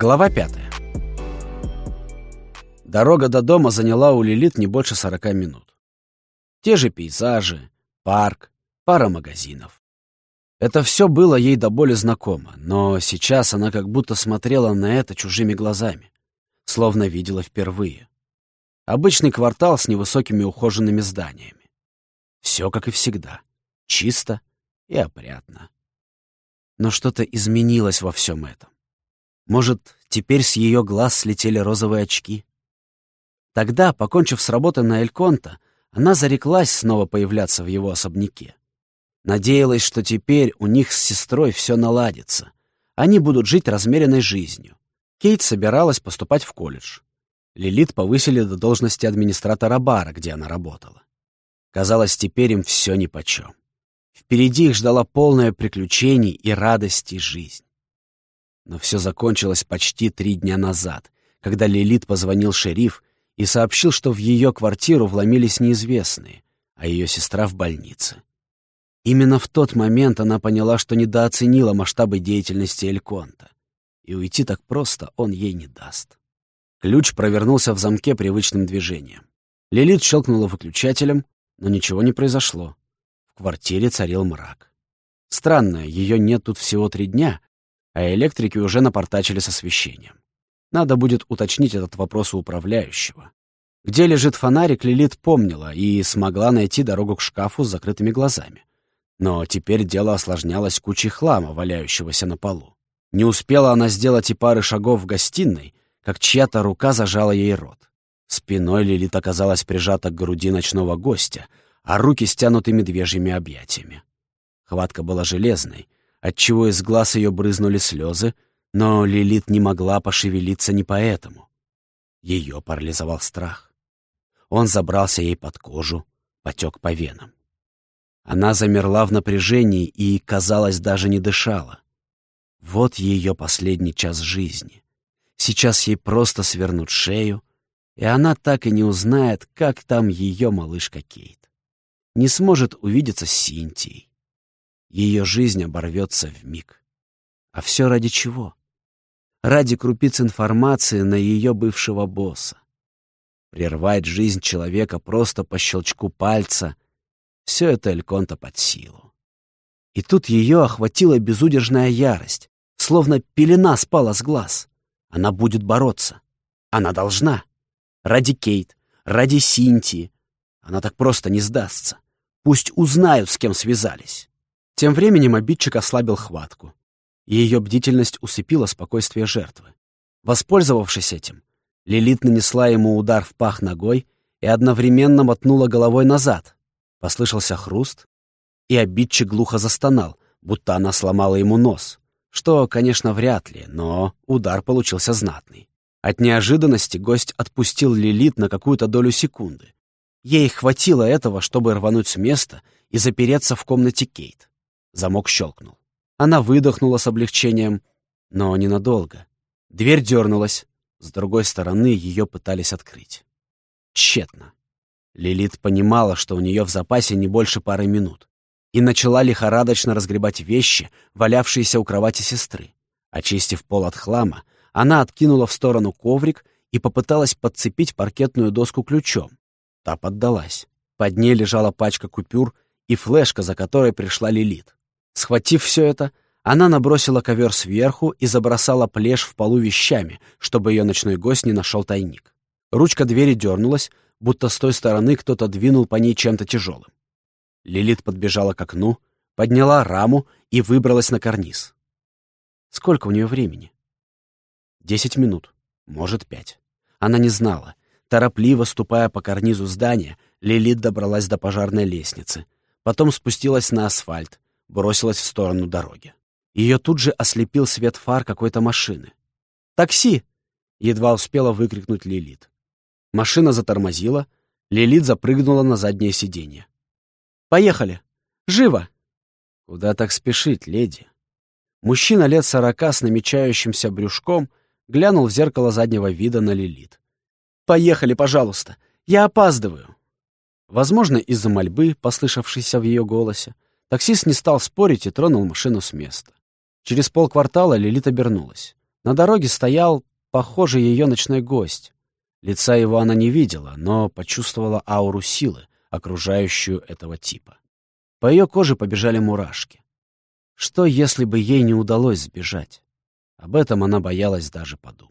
Глава пятая. Дорога до дома заняла у Лилит не больше сорока минут. Те же пейзажи, парк, пара магазинов. Это все было ей до боли знакомо, но сейчас она как будто смотрела на это чужими глазами, словно видела впервые. Обычный квартал с невысокими ухоженными зданиями. Все как и всегда. Чисто и опрятно. Но что-то изменилось во всем этом. Может, теперь с ее глаз слетели розовые очки? Тогда, покончив с работой на Эльконта, она зареклась снова появляться в его особняке. Надеялась, что теперь у них с сестрой все наладится. Они будут жить размеренной жизнью. Кейт собиралась поступать в колледж. Лилит повысили до должности администратора бара, где она работала. Казалось, теперь им все нипочем. Впереди их ждала полное приключений и радости жизнь. Но все закончилось почти три дня назад, когда Лилит позвонил шериф и сообщил, что в ее квартиру вломились неизвестные, а ее сестра в больнице. Именно в тот момент она поняла, что недооценила масштабы деятельности Эльконта, и уйти так просто он ей не даст. Ключ провернулся в замке привычным движением. Лилит щелкнула выключателем, но ничего не произошло. В квартире царил мрак. Странно, ее нет тут всего три дня, а электрики уже напортачили с освещением. Надо будет уточнить этот вопрос у управляющего. Где лежит фонарик, Лилит помнила и смогла найти дорогу к шкафу с закрытыми глазами. Но теперь дело осложнялось кучей хлама, валяющегося на полу. Не успела она сделать и пары шагов в гостиной, как чья-то рука зажала ей рот. Спиной Лилит оказалась прижата к груди ночного гостя, а руки стянуты медвежьими объятиями. Хватка была железной, отчего из глаз ее брызнули слезы, но Лилит не могла пошевелиться не поэтому. Ее парализовал страх. Он забрался ей под кожу, потек по венам. Она замерла в напряжении и, казалось, даже не дышала. Вот ее последний час жизни. Сейчас ей просто свернут шею, и она так и не узнает, как там ее малышка Кейт. Не сможет увидеться с Синтией. Ее жизнь оборвется в миг. А все ради чего? ради крупиц информации на ее бывшего босса. Прервать жизнь человека просто по щелчку пальца — все это Эльконта под силу. И тут ее охватила безудержная ярость, словно пелена спала с глаз. Она будет бороться. Она должна. Ради Кейт, ради Синтии. Она так просто не сдастся. Пусть узнают, с кем связались. Тем временем обидчик ослабил хватку и ее бдительность усыпила спокойствие жертвы. Воспользовавшись этим, Лилит нанесла ему удар в пах ногой и одновременно мотнула головой назад. Послышался хруст, и обидчик глухо застонал, будто она сломала ему нос, что, конечно, вряд ли, но удар получился знатный. От неожиданности гость отпустил Лилит на какую-то долю секунды. Ей хватило этого, чтобы рвануть с места и запереться в комнате Кейт. Замок щелкнул. Она выдохнула с облегчением, но ненадолго. Дверь дернулась. С другой стороны ее пытались открыть. Тщетно. Лилит понимала, что у нее в запасе не больше пары минут, и начала лихорадочно разгребать вещи, валявшиеся у кровати сестры. Очистив пол от хлама, она откинула в сторону коврик и попыталась подцепить паркетную доску ключом. Та поддалась. Под ней лежала пачка купюр и флешка, за которой пришла Лилит. Схватив все это, она набросила ковер сверху и забросала плешь в полу вещами, чтобы ее ночной гость не нашел тайник. Ручка двери дернулась, будто с той стороны кто-то двинул по ней чем-то тяжелым. Лилит подбежала к окну, подняла раму и выбралась на карниз. Сколько у нее времени? Десять минут, может, пять. Она не знала. Торопливо ступая по карнизу здания, Лилит добралась до пожарной лестницы, потом спустилась на асфальт, бросилась в сторону дороги. Ее тут же ослепил свет фар какой-то машины. «Такси!» — едва успела выкрикнуть Лилит. Машина затормозила, Лилит запрыгнула на заднее сиденье. «Поехали! Живо!» «Куда так спешить, леди?» Мужчина лет сорока с намечающимся брюшком глянул в зеркало заднего вида на Лилит. «Поехали, пожалуйста! Я опаздываю!» Возможно, из-за мольбы, послышавшейся в ее голосе, Таксист не стал спорить и тронул машину с места. Через полквартала Лилит обернулась. На дороге стоял, похоже, ее ночной гость. Лица его она не видела, но почувствовала ауру силы, окружающую этого типа. По ее коже побежали мурашки. Что, если бы ей не удалось сбежать? Об этом она боялась даже подумать.